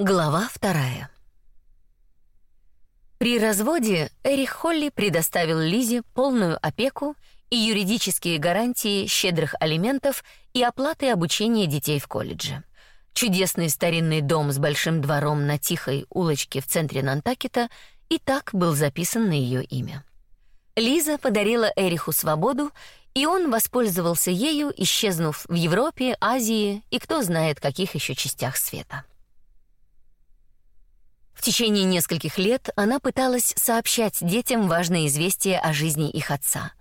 Глава вторая. При разводе Эрих Холли предоставил Лизе полную опеку и юридические гарантии щедрых алиментов и оплаты обучения детей в колледже. Чудесный старинный дом с большим двором на тихой улочке в центре Нантакета и так был записан на ее имя. Лиза подарила Эриху свободу, и он воспользовался ею, исчезнув в Европе, Азии и кто знает каких еще частях света. В течение нескольких лет она пыталась сообщать детям важные известия о жизни их отца.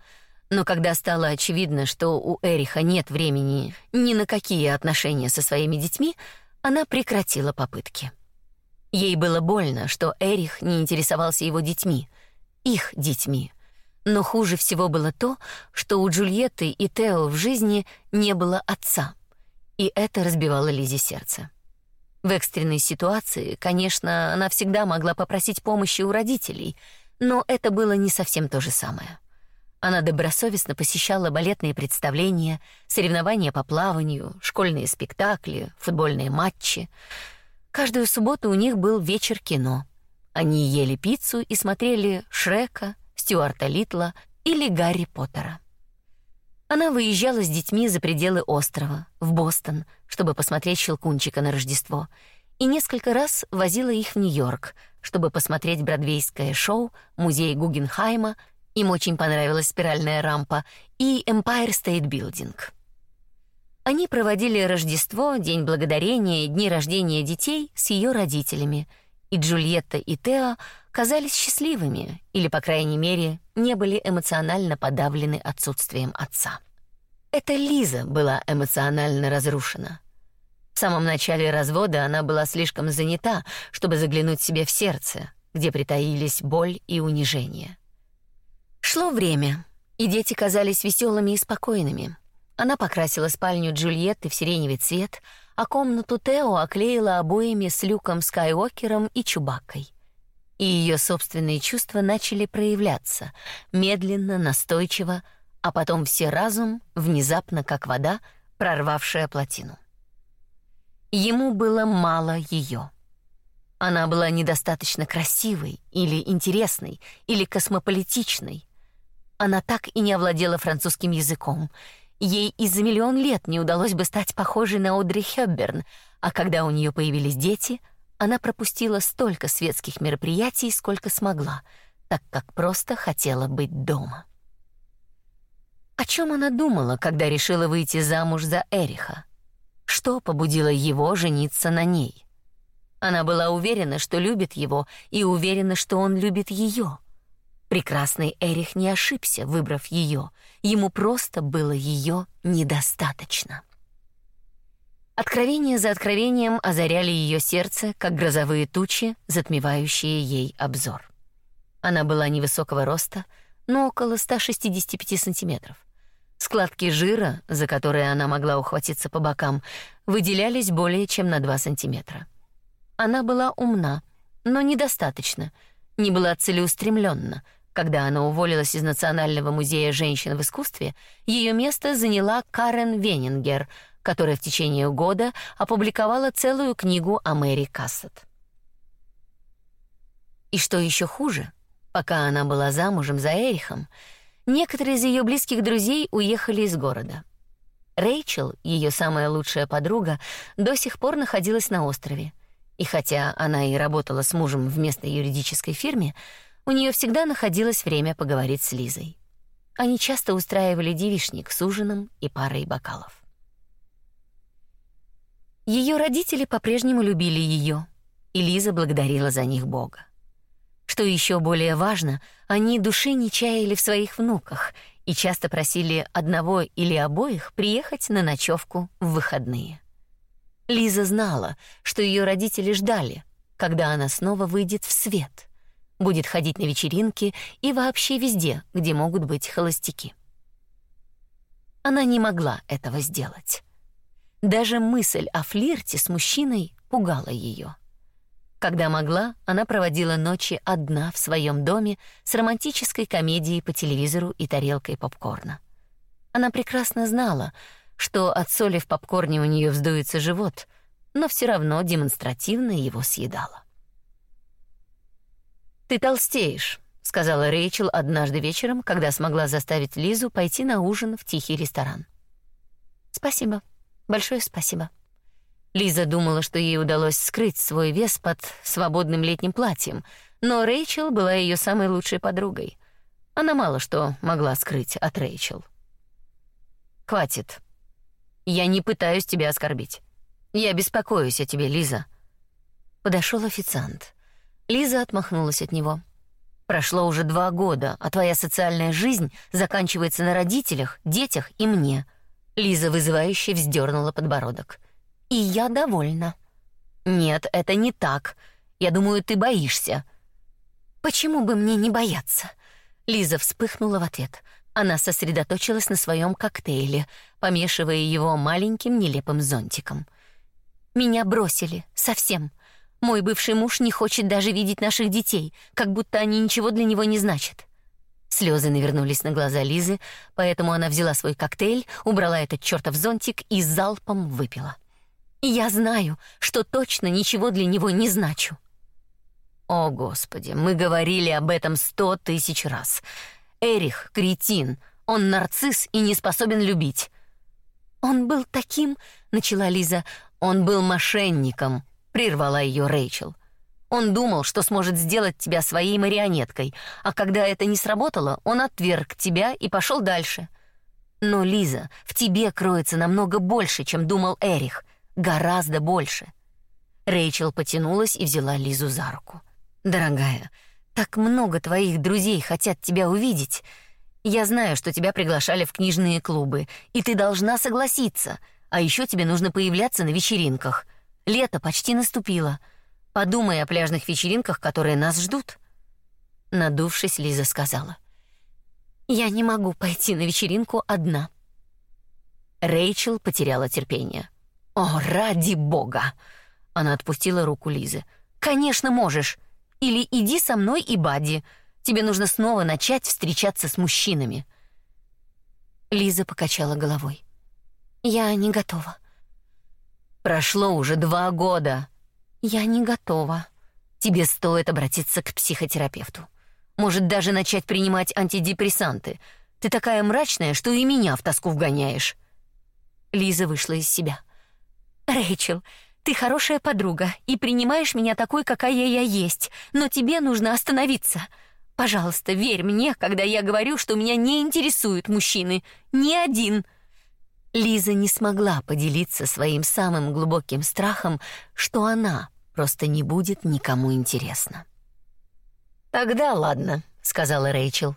Но когда стало очевидно, что у Эриха нет времени ни на какие отношения со своими детьми, она прекратила попытки. Ей было больно, что Эрих не интересовался его детьми, их детьми. Но хуже всего было то, что у Джульетты и Тео в жизни не было отца. И это разбивало Лизе сердце. В экстренной ситуации, конечно, она всегда могла попросить помощи у родителей, но это было не совсем то же самое. Она добросовестно посещала балетные представления, соревнования по плаванию, школьные спектакли, футбольные матчи. Каждую субботу у них был вечер кино. Они ели пиццу и смотрели Шрека, Стюарта Литла или Гарри Поттера. Она выезжала с детьми за пределы острова, в Бостон, чтобы посмотреть «Щелкунчика» на Рождество, и несколько раз возила их в Нью-Йорк, чтобы посмотреть бродвейское шоу, музей Гугенхайма, им очень понравилась спиральная рампа, и Empire State Building. Они проводили Рождество, День Благодарения, дни рождения детей с ее родителями, и Джульетта и Тео казались счастливыми или, по крайней мере, не были эмоционально подавлены отсутствием отца. Это Лиза была эмоционально разрушена. В самом начале развода она была слишком занята, чтобы заглянуть себе в сердце, где притаились боль и унижение. Шло время, и дети казались веселыми и спокойными. Она покрасила спальню Джульетты в сиреневый цвет, а комнату Тео оклеила обоями с Люком Скайуокером и Чубаккой и ее собственные чувства начали проявляться, медленно, настойчиво, а потом все разум, внезапно как вода, прорвавшая плотину. Ему было мало ее. Она была недостаточно красивой или интересной, или космополитичной. Она так и не овладела французским языком. Ей и за миллион лет не удалось бы стать похожей на Одри Хёбберн, а когда у нее появились дети — она пропустила столько светских мероприятий, сколько смогла, так как просто хотела быть дома. О чем она думала, когда решила выйти замуж за Эриха? Что побудило его жениться на ней? Она была уверена, что любит его, и уверена, что он любит ее. Прекрасный Эрих не ошибся, выбрав ее. Ему просто было ее недостаточно. Откровения за откровением озаряли ее сердце, как грозовые тучи, затмевающие ей обзор. Она была невысокого роста, но около 165 сантиметров. Складки жира, за которые она могла ухватиться по бокам, выделялись более чем на 2 сантиметра. Она была умна, но недостаточно, не была целеустремленна. Когда она уволилась из Национального музея женщин в искусстве, ее место заняла Карен Венингер — которая в течение года опубликовала целую книгу о Мэри Кассет. И что еще хуже, пока она была замужем за Эрихом, некоторые из ее близких друзей уехали из города. Рэйчел, ее самая лучшая подруга, до сих пор находилась на острове. И хотя она и работала с мужем в местной юридической фирме, у нее всегда находилось время поговорить с Лизой. Они часто устраивали девичник с ужином и парой бокалов. Ее родители по-прежнему любили ее, и Лиза благодарила за них Бога. Что еще более важно, они души не чаяли в своих внуках и часто просили одного или обоих приехать на ночевку в выходные. Лиза знала, что ее родители ждали, когда она снова выйдет в свет, будет ходить на вечеринки и вообще везде, где могут быть холостяки. Она не могла этого сделать. Даже мысль о флирте с мужчиной пугала ее. Когда могла, она проводила ночи одна в своем доме с романтической комедией по телевизору и тарелкой попкорна. Она прекрасно знала, что от соли в попкорне у нее вздуется живот, но все равно демонстративно его съедала. «Ты толстеешь», — сказала Рэйчел однажды вечером, когда смогла заставить Лизу пойти на ужин в тихий ресторан. «Спасибо. Большое спасибо». Лиза думала, что ей удалось скрыть свой вес под свободным летним платьем, но Рэйчел была ее самой лучшей подругой. Она мало что могла скрыть от Рэйчел. «Хватит. Я не пытаюсь тебя оскорбить. Я беспокоюсь о тебе, Лиза». Подошел официант. Лиза отмахнулась от него. Прошло уже два года, а твоя социальная жизнь заканчивается на родителях, детях и мне. Лиза вызывающе вздернула подбородок. И я довольна. Нет, это не так. Я думаю, ты боишься. Почему бы мне не бояться? Лиза вспыхнула в ответ. Она сосредоточилась на своем коктейле, помешивая его маленьким нелепым зонтиком. Меня бросили совсем. Мой бывший муж не хочет даже видеть наших детей, как будто они ничего для него не значат. Слезы навернулись на глаза Лизы, поэтому она взяла свой коктейль, убрала этот чёртов зонтик и залпом выпила. И я знаю, что точно ничего для него не значу. О, Господи, мы говорили об этом сто тысяч раз. Эрих — кретин, он нарцисс и не способен любить. Он был таким, — начала Лиза, — он был мошенником, прервала ее Рэйчел. Он думал, что сможет сделать тебя своей марионеткой, а когда это не сработало, он отверг тебя и пошел дальше. Но Лиза, в тебе кроется намного больше, чем думал Эрих, гораздо больше. Рэйчел потянулась и взяла Лизу за руку. Дорогая, так много твоих друзей хотят тебя увидеть. Я знаю, что тебя приглашали в книжные клубы, и ты должна согласиться. А еще тебе нужно появляться на вечеринках. Лето почти наступило. Подумай о пляжных вечеринках, которые нас ждут. Надувшись, Лиза сказала: "Я не могу пойти на вечеринку одна". Рэйчел потеряла терпение. "О, ради бога!" Она отпустила руку Лизы. "Конечно, можешь. Или иди со мной и Бадди. Тебе нужно снова начать встречаться с мужчинами". Лиза покачала головой. "Я не готова. Прошло уже два года. Я не готова. Тебе стоит обратиться к психотерапевту. Может, даже начать принимать антидепрессанты. Ты такая мрачная, что и меня в тоску вгоняешь. Лиза вышла из себя. Рэйчел, ты хорошая подруга и принимаешь меня такой, какая я есть, но тебе нужно остановиться. Пожалуйста, верь мне, когда я говорю, что меня не интересуют мужчины, ни один. Лиза не смогла поделиться своим самым глубоким страхом, что она просто не будет никому интересна. Тогда ладно, сказала Рэйчел.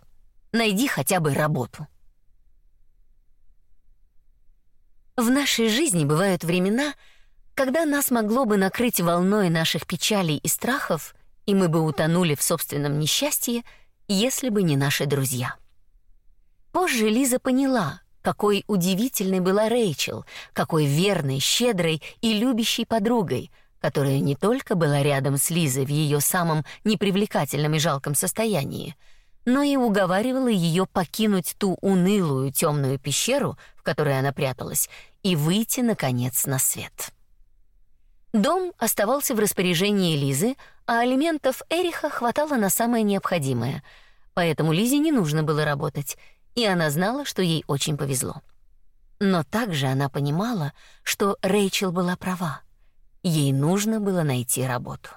Найди хотя бы работу. В нашей жизни бывают времена, когда нас могло бы накрыть волной наших печалей и страхов, и мы бы утонули в собственном несчастье, если бы не наши друзья. Позже Лиза поняла, какой удивительной была Рэйчел, какой верной, щедрой и любящей подругой, которая не только была рядом с Лизой в ее самом непривлекательном и жалком состоянии, но и уговаривала ее покинуть ту унылую темную пещеру, в которой она пряталась, и выйти наконец на свет. Дом оставался в распоряжении Лизы, а алиментов Эриха хватало на самое необходимое, поэтому Лизе не нужно было работать, и она знала, что ей очень повезло. Но также она понимала, что Рэйчел была права. Ей нужно было найти работу.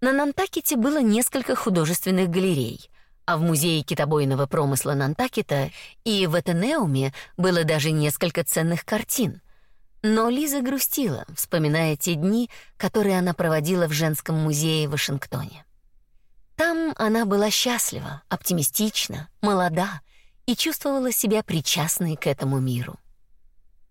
На Нантакете было несколько художественных галерей, а в музее китобойного промысла Нантакета и в Этенеуме было даже несколько ценных картин. Но Лиза грустила, вспоминая те дни, которые она проводила в женском музее в Вашингтоне. Там она была счастлива, оптимистична, молода и чувствовала себя причастной к этому миру.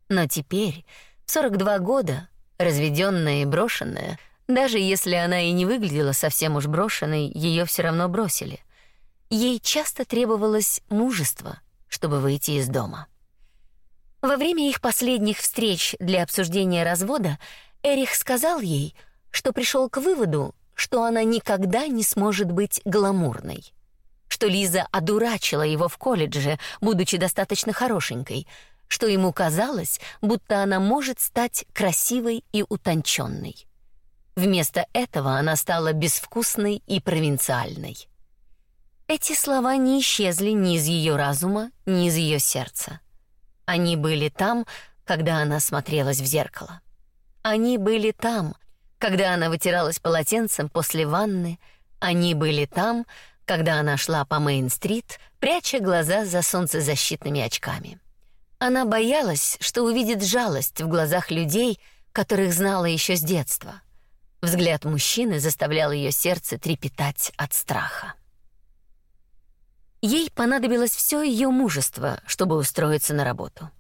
Но теперь, в 42 года, разведенная и брошенная, даже если она и не выглядела совсем уж брошенной, ее все равно бросили. Ей часто требовалось мужество, чтобы выйти из дома. Во время их последних встреч для обсуждения развода Эрих сказал ей, что пришел к выводу, что она никогда не сможет быть гламурной. Что Лиза одурачила его в колледже, будучи достаточно хорошенькой, что ему казалось, будто она может стать красивой и утонченной. Вместо этого она стала безвкусной и провинциальной. Эти слова не исчезли ни из ее разума, ни из ее сердца. Они были там, когда она смотрелась в зеркало. Они были там, когда она вытиралась полотенцем после ванны. Они были там, когда она шла по Мейн-стрит, пряча глаза за солнцезащитными очками. Она боялась, что увидит жалость в глазах людей, которых знала еще с детства. Взгляд мужчины заставлял ее сердце трепетать от страха. Ей понадобилось все ее мужество, чтобы устроиться на работу.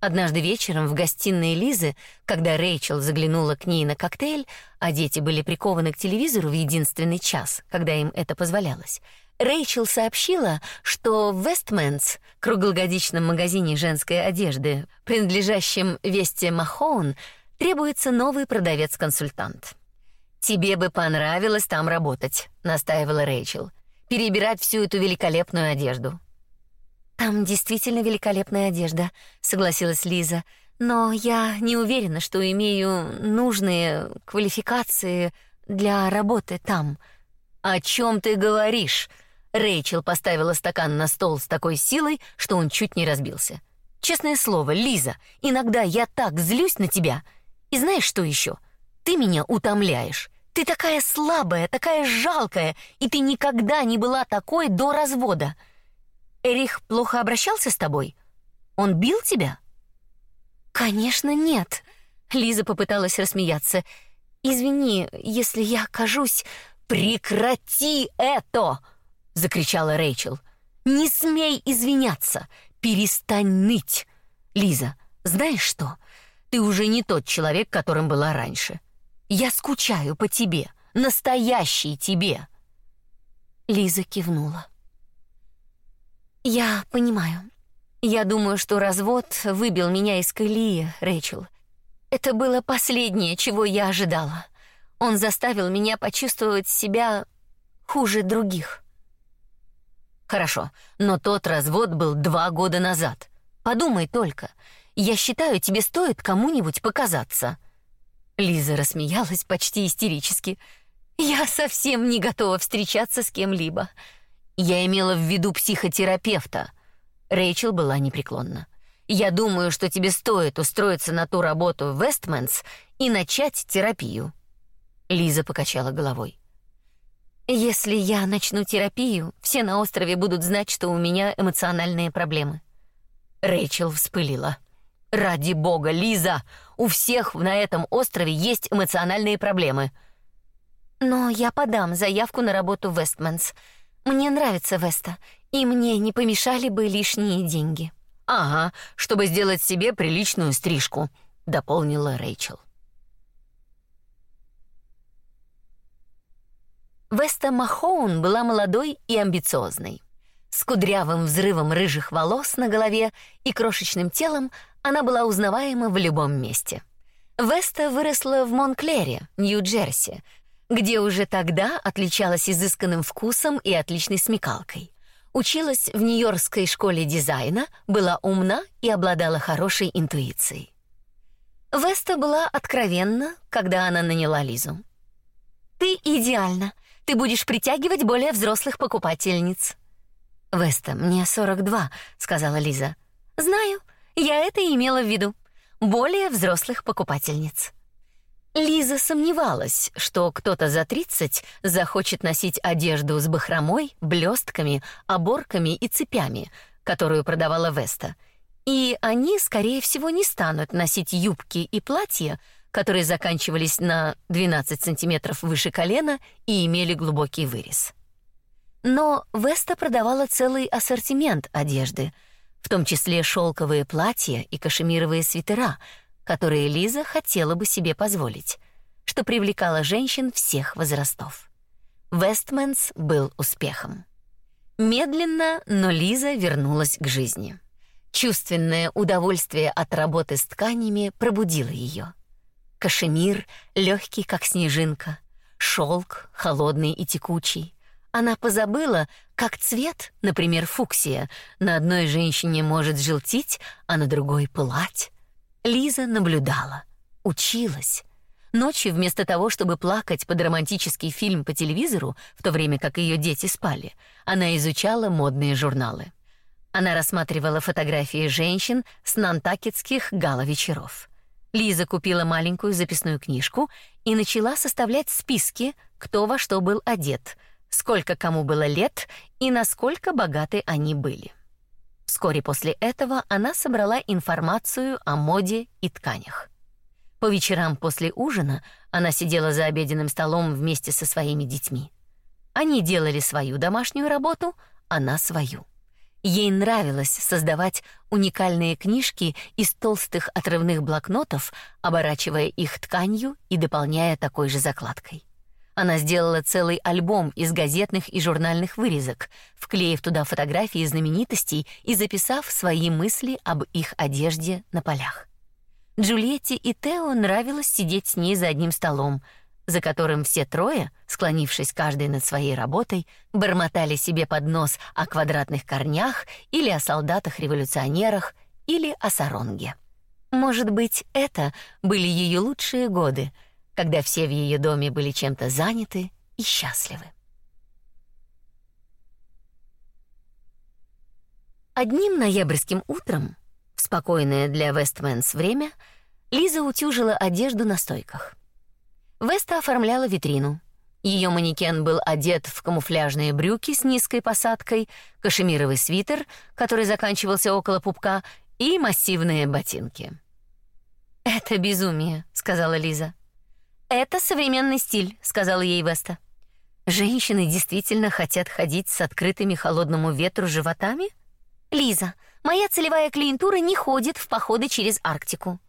Однажды вечером в гостиной Лизы, когда Рэйчел заглянула к ней на коктейль, а дети были прикованы к телевизору в единственный час, когда им это позволялось, Рэйчел сообщила, что в Вестменс, круглогодичном магазине женской одежды, принадлежащем Весте Махоун, требуется новый продавец-консультант. «Тебе бы понравилось там работать», — настаивала Рэйчел. «Перебирать всю эту великолепную одежду». «Там действительно великолепная одежда», — согласилась Лиза. «Но я не уверена, что имею нужные квалификации для работы там». «О чем ты говоришь?» Рэйчел поставила стакан на стол с такой силой, что он чуть не разбился. «Честное слово, Лиза, иногда я так злюсь на тебя. И знаешь что еще? Ты меня утомляешь. Ты такая слабая, такая жалкая, и ты никогда не была такой до развода. Эрих плохо обращался с тобой? Он бил тебя? Конечно, нет. Лиза попыталась рассмеяться. Извини, если я кажусь, прекрати это, закричала Рэйчел. Не смей извиняться, перестань ныть. Лиза, знаешь что? Ты уже не тот человек, которым была раньше. Я скучаю по тебе, настоящей тебе. Лиза кивнула. Я понимаю. Я думаю, что развод выбил меня из колеи, Рэйчел. Это было последнее, чего я ожидала. Он заставил меня почувствовать себя хуже других. Хорошо, но тот развод был два года назад. Подумай только. Я считаю, тебе стоит кому-нибудь показаться. Лиза рассмеялась почти истерически. Я совсем не готова встречаться с кем-либо. Я имела в виду психотерапевта. Рэйчел была непреклонна. Я думаю, что тебе стоит устроиться на ту работу в Вестменс и начать терапию. Лиза покачала головой. Если я начну терапию, все на острове будут знать, что у меня эмоциональные проблемы. Рэйчел вспылила. Ради бога, Лиза, у всех на этом острове есть эмоциональные проблемы. Но я подам заявку на работу в Вестменс. Мне нравится Веста, и мне не помешали бы лишние деньги. Ага, чтобы сделать себе приличную стрижку, дополнила Рэйчел. Веста Махоун была молодой и амбициозной. С кудрявым взрывом рыжих волос на голове и крошечным телом она была узнаваема в любом месте. Веста выросла в Монклере, Нью-Джерси, где уже тогда отличалась изысканным вкусом и отличной смекалкой. Училась в Нью-Йоркской школе дизайна, была умна и обладала хорошей интуицией. Веста была откровенна, когда она наняла Лизу. «Ты идеальна. Ты будешь притягивать более взрослых покупательниц». «Веста, мне 42», — сказала Лиза. «Знаю. Я это имела в виду. Более взрослых покупательниц. Лиза сомневалась, что кто-то за 30 захочет носить одежду с бахромой, блестками, оборками и цепями, которую продавала Веста. И они, скорее всего, не станут носить юбки и платья, которые заканчивались на 12 сантиметров выше колена и имели глубокий вырез. Но Веста продавала целый ассортимент одежды — в том числе шелковые платья и кашемировые свитера, которые Лиза хотела бы себе позволить, что привлекало женщин всех возрастов. Вестменс был успехом. Медленно, но Лиза вернулась к жизни. Чувственное удовольствие от работы с тканями пробудило ее. Кашемир, легкий как снежинка, шелк, холодный и текучий, Она позабыла, как цвет, например, фуксия, на одной женщине может желтеть, а на другой пылать. Лиза наблюдала, училась. Ночью вместо того, чтобы плакать под романтический фильм по телевизору, в то время как ее дети спали, она изучала модные журналы. Она рассматривала фотографии женщин с нантакетских гала-вечеров. Лиза купила маленькую записную книжку и начала составлять списки, кто во что был одет — сколько кому было лет и насколько богаты они были. Вскоре после этого она собрала информацию о моде и тканях. По вечерам после ужина она сидела за обеденным столом вместе со своими детьми. Они делали свою домашнюю работу, она свою. Ей нравилось создавать уникальные книжки из толстых отрывных блокнотов, оборачивая их тканью и дополняя такой же закладкой. Она сделала целый альбом из газетных и журнальных вырезок, вклеив туда фотографии знаменитостей и записав свои мысли об их одежде на полях. Джульетте и Тео нравилось сидеть с ней за одним столом, за которым все трое, склонившись каждый над своей работой, бормотали себе под нос о квадратных корнях или о солдатах-революционерах или о саронге. Может быть, это были ее лучшие годы — когда все в ее доме были чем-то заняты и счастливы. Одним ноябрьским утром, в спокойное для Вестменс время, Лиза утюжила одежду на стойках. Веста оформляла витрину. Ее манекен был одет в камуфляжные брюки с низкой посадкой, кашемировый свитер, который заканчивался около пупка, и массивные ботинки. «Это безумие», — сказала Лиза. «Это современный стиль», — сказала ей Веста. «Женщины действительно хотят ходить с открытыми холодному ветру животами?» «Лиза, моя целевая клиентура не ходит в походы через Арктику».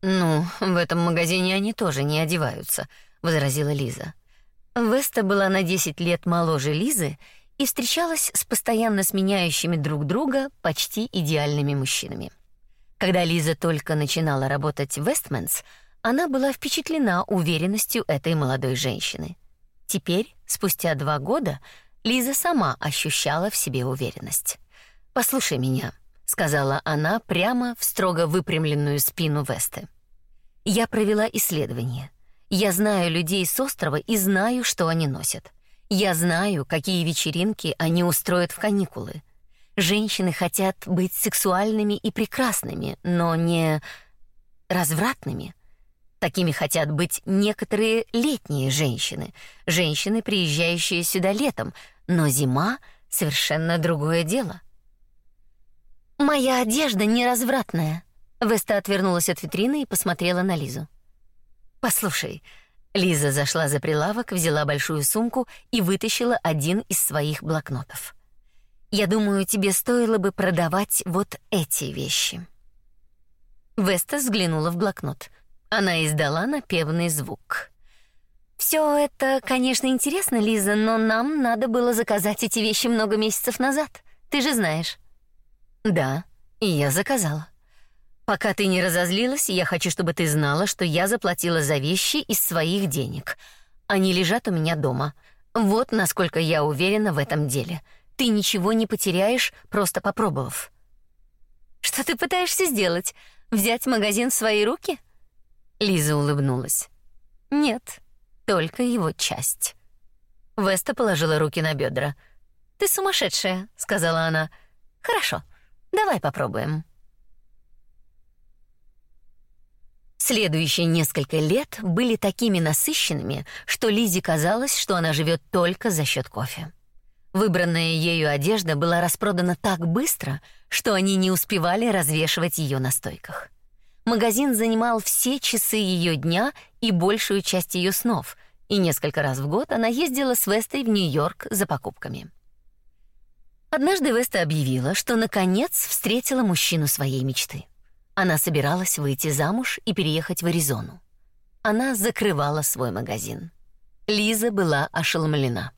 «Ну, в этом магазине они тоже не одеваются», — возразила Лиза. Веста была на 10 лет моложе Лизы и встречалась с постоянно сменяющими друг друга почти идеальными мужчинами. Когда Лиза только начинала работать в Вестменс, она была впечатлена уверенностью этой молодой женщины. Теперь, спустя два года, Лиза сама ощущала в себе уверенность. «Послушай меня», — сказала она прямо в строго выпрямленную спину Весты. «Я провела исследование. Я знаю людей с острова и знаю, что они носят. Я знаю, какие вечеринки они устроят в каникулы. Женщины хотят быть сексуальными и прекрасными, но не развратными. Такими хотят быть некоторые летние женщины, женщины, приезжающие сюда летом, но зима — совершенно другое дело. «Моя одежда неразвратная», — Веста отвернулась от витрины и посмотрела на Лизу. «Послушай», Лиза зашла за прилавок, взяла большую сумку и вытащила один из своих блокнотов. «Я думаю, тебе стоило бы продавать вот эти вещи». Веста взглянула в блокнот — она издала напевный звук. Все это, конечно, интересно, Лиза, но нам надо было заказать эти вещи много месяцев назад. Ты же знаешь. Да, и я заказала. Пока ты не разозлилась, я хочу, чтобы ты знала, что я заплатила за вещи из своих денег. Они лежат у меня дома. Вот насколько я уверена в этом деле. Ты ничего не потеряешь, просто попробовав. Что ты пытаешься сделать? Взять магазин в свои руки? Лиза улыбнулась. Нет, только его часть. Веста положила руки на бедра. Ты сумасшедшая, сказала она. Хорошо. Давай попробуем. Следующие несколько лет были такими насыщенными, что Лизе казалось, что она живет только за счет кофе. Выбранная ею одежда была распродана так быстро, что они не успевали развешивать ее на стойках. Магазин занимал все часы ее дня и большую часть ее снов, и несколько раз в год она ездила с Вестой в Нью-Йорк за покупками. Однажды Веста объявила, что наконец встретила мужчину своей мечты. Она собиралась выйти замуж и переехать в Аризону. Она закрывала свой магазин. Лиза была ошеломлена.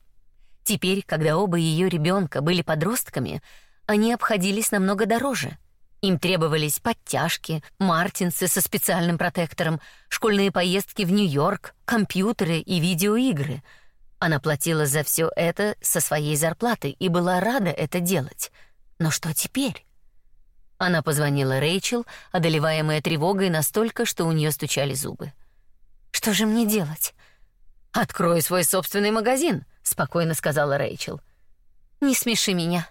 Теперь, когда оба ее ребенка были подростками, они обходились намного дороже — им требовались подтяжки, мартинсы со специальным протектором, школьные поездки в Нью-Йорк, компьютеры и видеоигры. Она платила за все это со своей зарплаты и была рада это делать. Но что теперь? Она позвонила Рэйчел, одолеваемая тревогой настолько, что у нее стучали зубы. Что же мне делать? Открой свой собственный магазин, спокойно сказала Рэйчел. Не смеши меня.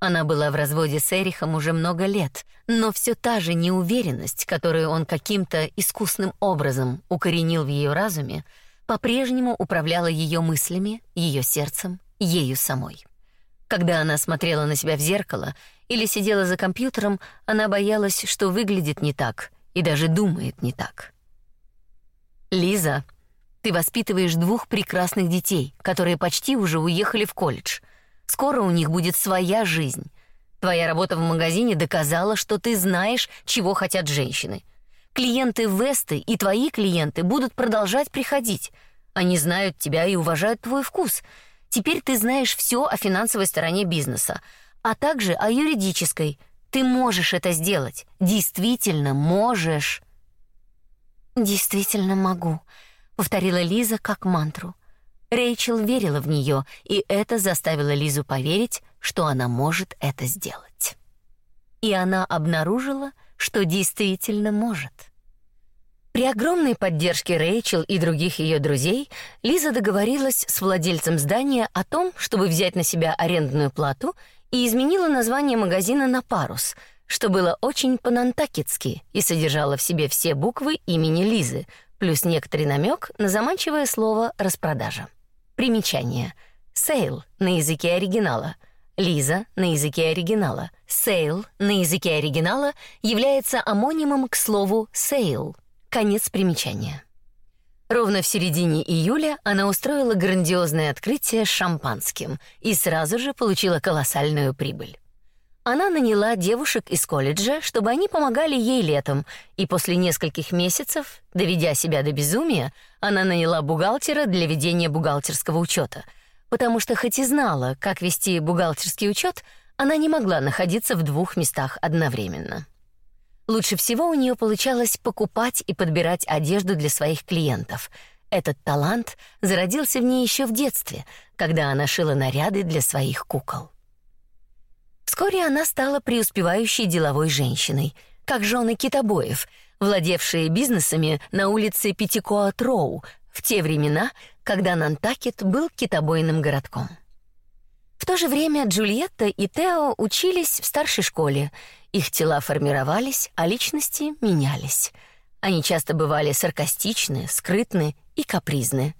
Она была в разводе с Эрихом уже много лет, но все та же неуверенность, которую он каким-то искусным образом укоренил в ее разуме, по-прежнему управляла ее мыслями, ее сердцем, ею самой. Когда она смотрела на себя в зеркало или сидела за компьютером, она боялась, что выглядит не так и даже думает не так. Лиза, ты воспитываешь двух прекрасных детей, которые почти уже уехали в колледж. Скоро у них будет своя жизнь. Твоя работа в магазине доказала, что ты знаешь, чего хотят женщины. Клиенты Весты и твои клиенты будут продолжать приходить. Они знают тебя и уважают твой вкус. Теперь ты знаешь все о финансовой стороне бизнеса, а также о юридической. Ты можешь это сделать. Действительно можешь. Действительно могу, повторила Лиза как мантру. Рэйчел верила в нее, и это заставило Лизу поверить, что она может это сделать. И она обнаружила, что действительно может. При огромной поддержке Рэйчел и других ее друзей Лиза договорилась с владельцем здания о том, чтобы взять на себя арендную плату и изменила название магазина на Парус, что было очень по-нантакетски и содержало в себе все буквы имени Лизы, плюс некоторый намек на заманчивое слово распродажа. Примечание. Sale на языке оригинала. Лиза на языке оригинала. Sale на языке оригинала является амонимом к слову sale. Конец примечания. Ровно в середине июля она устроила грандиозное открытие с шампанским и сразу же получила колоссальную прибыль. Она наняла девушек из колледжа, чтобы они помогали ей летом, и после нескольких месяцев, доведя себя до безумия, она наняла бухгалтера для ведения бухгалтерского учета, потому что хоть и знала, как вести бухгалтерский учет, она не могла находиться в двух местах одновременно. Лучше всего у нее получалось покупать и подбирать одежду для своих клиентов. Этот талант зародился в ней еще в детстве, когда она шила наряды для своих кукол. Вскоре она стала преуспевающей деловой женщиной, как жены китобоев, владевшие бизнесами на улице Пятикоат-Роу в те времена, когда Нантакет был китобойным городком. В то же время Джульетта и Тео учились в старшей школе. Их тела формировались, а личности менялись. Они часто бывали саркастичны, скрытны и капризны.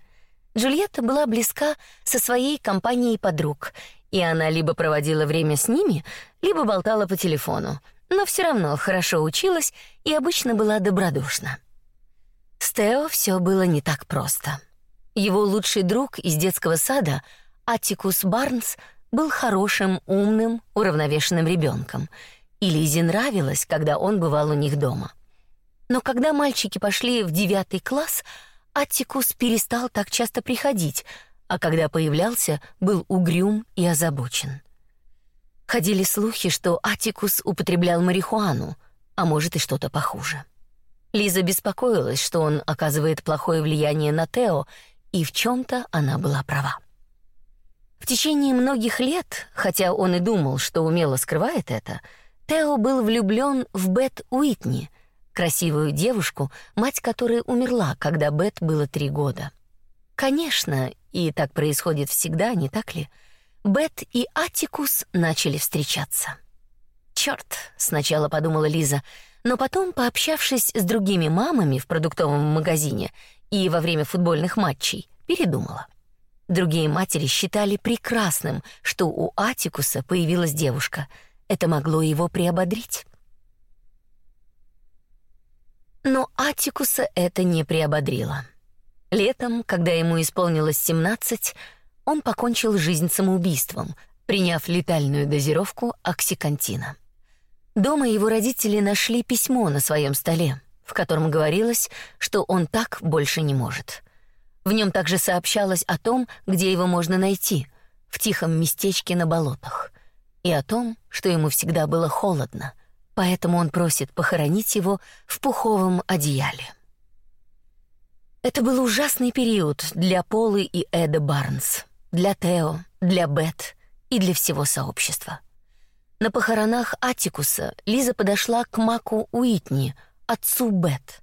Джульетта была близка со своей компанией подруг и она либо проводила время с ними, либо болтала по телефону, но все равно хорошо училась и обычно была добродушна. С Тео все было не так просто. Его лучший друг из детского сада, Атикус Барнс, был хорошим, умным, уравновешенным ребенком, и Лизе нравилось, когда он бывал у них дома. Но когда мальчики пошли в девятый класс, Атикус перестал так часто приходить, а когда появлялся, был угрюм и озабочен. Ходили слухи, что Атикус употреблял марихуану, а может и что-то похуже. Лиза беспокоилась, что он оказывает плохое влияние на Тео, и в чем то она была права. В течение многих лет, хотя он и думал, что умело скрывает это, Тео был влюблен в Бет Уитни, красивую девушку, мать которой умерла, когда Бет было три года. Конечно, и так происходит всегда, не так ли? Бет и Атикус начали встречаться. Черт, сначала подумала Лиза, но потом, пообщавшись с другими мамами в продуктовом магазине и во время футбольных матчей, передумала. Другие матери считали прекрасным, что у Атикуса появилась девушка. Это могло его приободрить. Но Атикуса это не приободрило. Летом, когда ему исполнилось 17, он покончил жизнь самоубийством, приняв летальную дозировку оксикантина. Дома его родители нашли письмо на своем столе, в котором говорилось, что он так больше не может. В нем также сообщалось о том, где его можно найти, в тихом местечке на болотах, и о том, что ему всегда было холодно, поэтому он просит похоронить его в пуховом одеяле. Это был ужасный период для Полы и Эда Барнс, для Тео, для Бет и для всего сообщества. На похоронах Атикуса Лиза подошла к Маку Уитни, отцу Бет.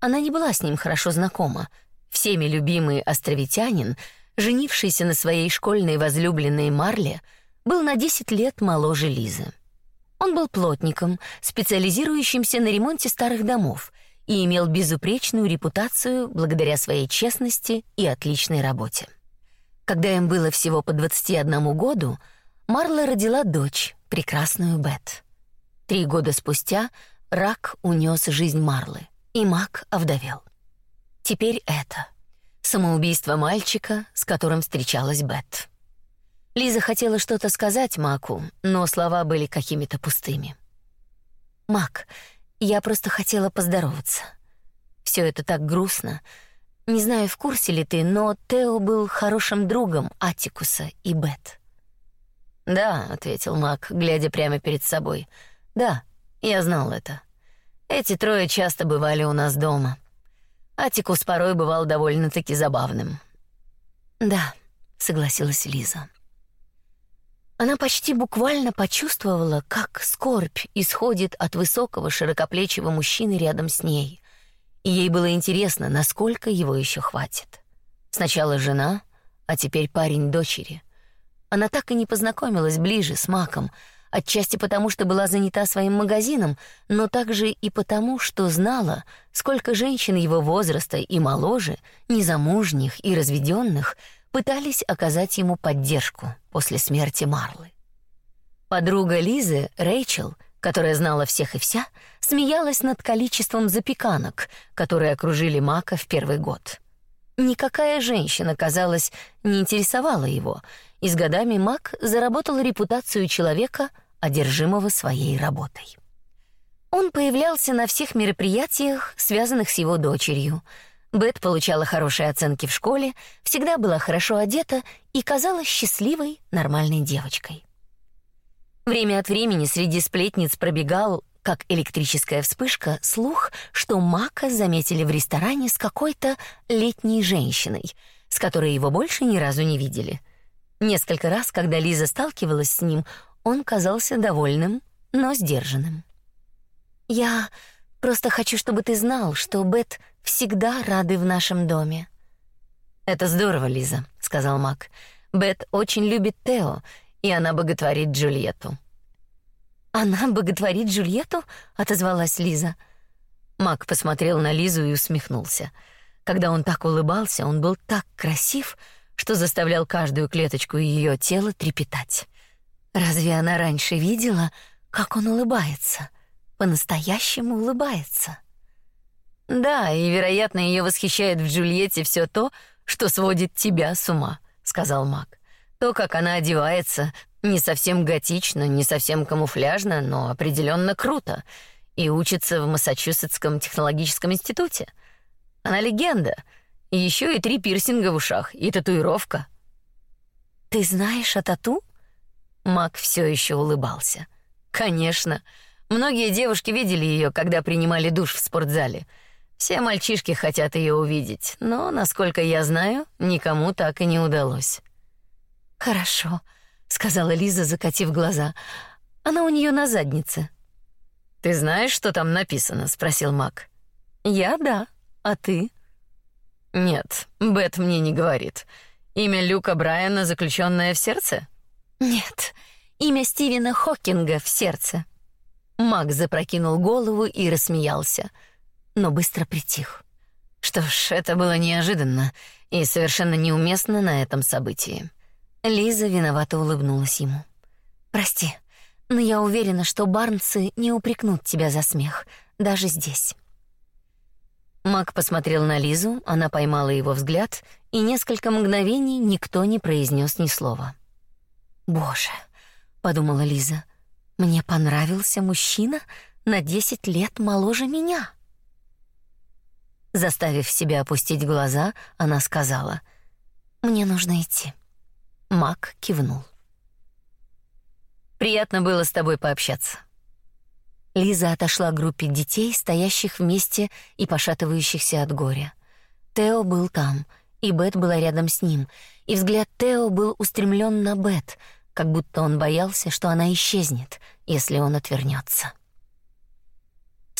Она не была с ним хорошо знакома. Всеми любимый островитянин, женившийся на своей школьной возлюбленной Марле, был на 10 лет моложе Лизы. Он был плотником, специализирующимся на ремонте старых домов и имел безупречную репутацию благодаря своей честности и отличной работе. Когда им было всего по 21 году, Марла родила дочь, прекрасную Бет. Три года спустя рак унес жизнь Марлы, и Мак овдовел. Теперь это самоубийство мальчика, с которым встречалась Бет. Лиза хотела что-то сказать Маку, но слова были какими-то пустыми. Мак, я просто хотела поздороваться. Все это так грустно. Не знаю, в курсе ли ты, но Тео был хорошим другом Атикуса и Бет. Да, ответил Мак, глядя прямо перед собой. Да, я знал это. Эти трое часто бывали у нас дома. Атикус порой бывал довольно-таки забавным. Да, согласилась Лиза. Она почти буквально почувствовала, как скорбь исходит от высокого широкоплечего мужчины рядом с ней. И ей было интересно, насколько его еще хватит. Сначала жена, а теперь парень дочери. Она так и не познакомилась ближе с Маком, отчасти потому, что была занята своим магазином, но также и потому, что знала, сколько женщин его возраста и моложе, незамужних и разведенных, пытались оказать ему поддержку после смерти Марлы. Подруга Лизы, Рэйчел, которая знала всех и вся, смеялась над количеством запеканок, которые окружили Мака в первый год. Никакая женщина, казалось, не интересовала его, и с годами Мак заработал репутацию человека, одержимого своей работой. Он появлялся на всех мероприятиях, связанных с его дочерью — Бет получала хорошие оценки в школе, всегда была хорошо одета и казалась счастливой, нормальной девочкой. Время от времени среди сплетниц пробегал, как электрическая вспышка, слух, что Мака заметили в ресторане с какой-то летней женщиной, с которой его больше ни разу не видели. Несколько раз, когда Лиза сталкивалась с ним, он казался довольным, но сдержанным. «Я просто хочу, чтобы ты знал, что Бет всегда рады в нашем доме. Это здорово, Лиза, сказал Мак. Бет очень любит Тео, и она боготворит Джульетту. Она боготворит Джульетту? отозвалась Лиза. Мак посмотрел на Лизу и усмехнулся. Когда он так улыбался, он был так красив, что заставлял каждую клеточку ее тела трепетать. Разве она раньше видела, как он улыбается? По-настоящему улыбается. Да, и, вероятно, ее восхищает в Джульетте все то, что сводит тебя с ума, сказал Мак. То, как она одевается, не совсем готично, не совсем камуфляжно, но определенно круто. И учится в Массачусетском технологическом институте. Она легенда. Еще и три пирсинга в ушах, и татуировка. Ты знаешь о тату? Мак все еще улыбался. Конечно. Многие девушки видели ее, когда принимали душ в спортзале. Все мальчишки хотят ее увидеть, но, насколько я знаю, никому так и не удалось. Хорошо, сказала Лиза, закатив глаза. Она у нее на заднице. Ты знаешь, что там написано? спросил Мак. Я да, а ты? Нет, Бет мне не говорит. Имя Люка Брайана, заключенное в сердце? Нет, имя Стивена Хокинга в сердце. Мак запрокинул голову и рассмеялся но быстро притих. Что ж, это было неожиданно и совершенно неуместно на этом событии. Лиза виновато улыбнулась ему. Прости, но я уверена, что Барнсы не упрекнут тебя за смех, даже здесь. Мак посмотрел на Лизу, она поймала его взгляд, и несколько мгновений никто не произнес ни слова. Боже, подумала Лиза, мне понравился мужчина на десять лет моложе меня. Заставив себя опустить глаза, она сказала: "Мне нужно идти". Мак кивнул. Приятно было с тобой пообщаться. Лиза отошла к группе детей, стоящих вместе и пошатывающихся от горя. Тео был там, и Бет была рядом с ним, и взгляд Тео был устремлен на Бет, как будто он боялся, что она исчезнет, если он отвернется.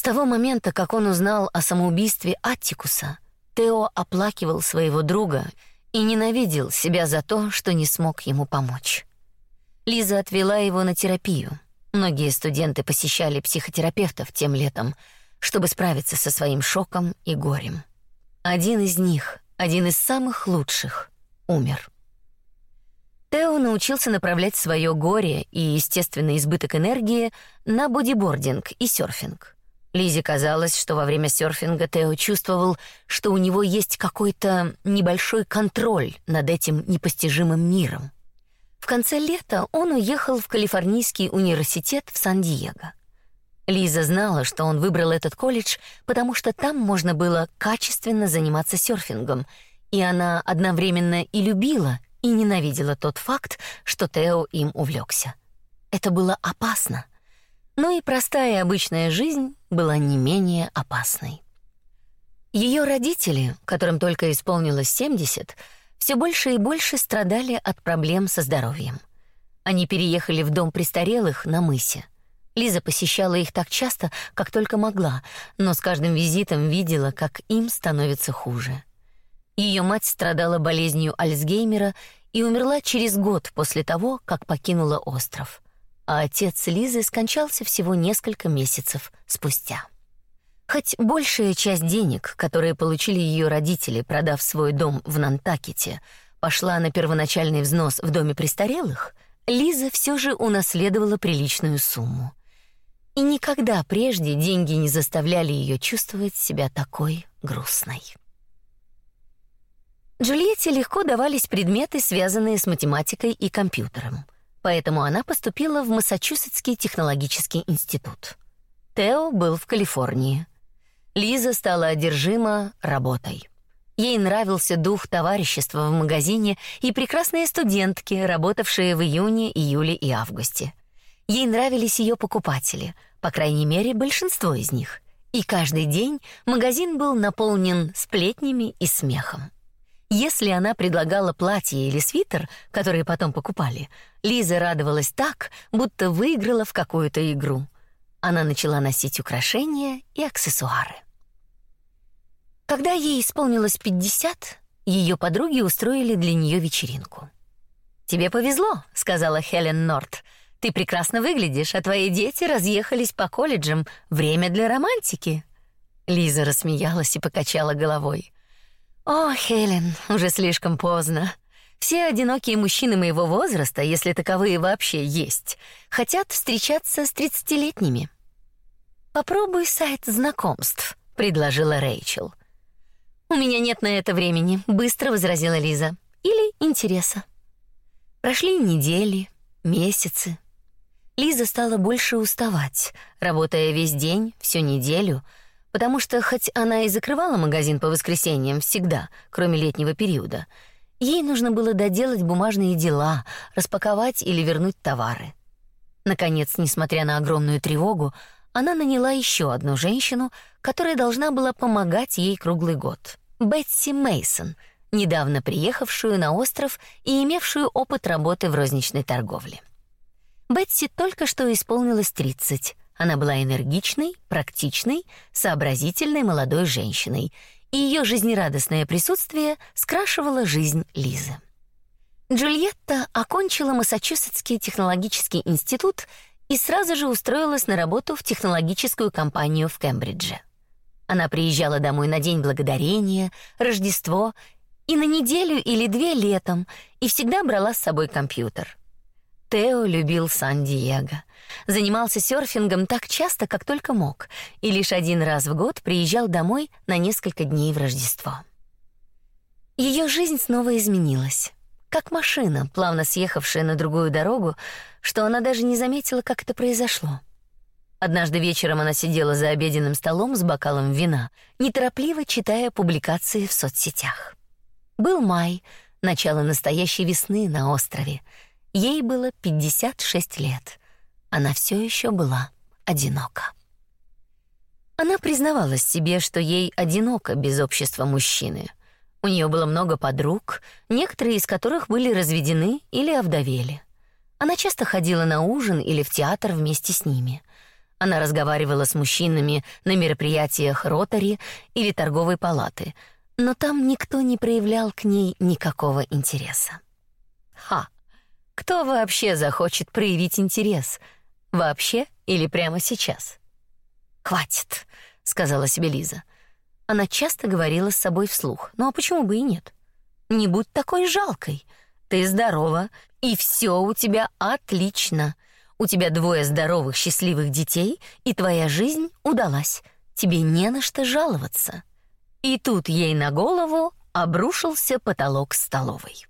Того момента, как он узнал о самоубийстве Аттикуса, Тео оплакивал своего друга и ненавидел себя за то, что не смог ему помочь. Лиза отвела его на терапию. Многие студенты посещали психотерапевтов тем летом, чтобы справиться со своим шоком и горем. Один из них, один из самых лучших, умер. Тео научился направлять свое горе и естественный избыток энергии на бодибординг и серфинг. Лизе казалось, что во время серфинга Тео чувствовал, что у него есть какой-то небольшой контроль над этим непостижимым миром. В конце лета он уехал в Калифорнийский университет в Сан-Диего. Лиза знала, что он выбрал этот колледж, потому что там можно было качественно заниматься серфингом, и она одновременно и любила, и ненавидела тот факт, что Тео им увлекся. Это было опасно. Но и простая обычная жизнь была не менее опасной. Ее родители, которым только исполнилось 70, все больше и больше страдали от проблем со здоровьем. Они переехали в дом престарелых на мысе. Лиза посещала их так часто, как только могла, но с каждым визитом видела, как им становится хуже. Ее мать страдала болезнью Альцгеймера и умерла через год после того, как покинула остров. А отец Лизы скончался всего несколько месяцев спустя. Хоть большая часть денег, которые получили ее родители, продав свой дом в Нантакете, пошла на первоначальный взнос в доме престарелых, Лиза все же унаследовала приличную сумму. И никогда прежде деньги не заставляли ее чувствовать себя такой грустной. Джульетте легко давались предметы, связанные с математикой и компьютером, поэтому она поступила в Массачусетский технологический институт. Тео был в Калифорнии. Лиза стала одержима работой. Ей нравился дух товарищества в магазине и прекрасные студентки, работавшие в июне, июле и августе. Ей нравились ее покупатели, по крайней мере, большинство из них. И каждый день магазин был наполнен сплетнями и смехом. Если она предлагала платье или свитер, которые потом покупали, Лиза радовалась так, будто выиграла в какую-то игру. Она начала носить украшения и аксессуары. Когда ей исполнилось 50, ее подруги устроили для нее вечеринку. Тебе повезло, сказала Хелен Норт. Ты прекрасно выглядишь, а твои дети разъехались по колледжам. Время для романтики. Лиза рассмеялась и покачала головой. О, Хелен, уже слишком поздно. Все одинокие мужчины моего возраста, если таковые вообще есть, хотят встречаться с тридцатилетними. Попробуй сайт знакомств, предложила Рэйчел. У меня нет на это времени, быстро возразила Лиза. Или интереса. Прошли недели, месяцы. Лиза стала больше уставать, работая весь день, всю неделю, потому что хоть она и закрывала магазин по воскресеньям всегда, кроме летнего периода, ей нужно было доделать бумажные дела, распаковать или вернуть товары. Наконец, несмотря на огромную тревогу, она наняла еще одну женщину, которая должна была помогать ей круглый год. Бетси Мейсон, недавно приехавшую на остров и имевшую опыт работы в розничной торговле. Бетси только что исполнилось 30. Она была энергичной, практичной, сообразительной молодой женщиной, и ее жизнерадостное присутствие скрашивало жизнь Лизы. Джульетта окончила Массачусетский технологический институт и сразу же устроилась на работу в технологическую компанию в Кембридже. Она приезжала домой на День Благодарения, Рождество и на неделю или две летом и всегда брала с собой компьютер. Тео любил Сан-Диего. Занимался серфингом так часто, как только мог, и лишь один раз в год приезжал домой на несколько дней в Рождество. Ее жизнь снова изменилась, как машина, плавно съехавшая на другую дорогу, что она даже не заметила, как это произошло. Однажды вечером она сидела за обеденным столом с бокалом вина, неторопливо читая публикации в соцсетях. Был май, начало настоящей весны на острове. Ей было 56 лет. Она все еще была одинока. Она признавалась себе, что ей одиноко без общества мужчины, У нее было много подруг, некоторые из которых были разведены или овдовели. Она часто ходила на ужин или в театр вместе с ними. Она разговаривала с мужчинами на мероприятиях Ротари или торговой палаты, но там никто не проявлял к ней никакого интереса. Ха. Кто вообще захочет проявить интерес? Вообще или прямо сейчас? Хватит, сказала себе Лиза. Она часто говорила с собой вслух. Ну а почему бы и нет? Не будь такой жалкой. Ты здорова, и все у тебя отлично. У тебя двое здоровых, счастливых детей, и твоя жизнь удалась. Тебе не на что жаловаться. И тут ей на голову обрушился потолок столовой.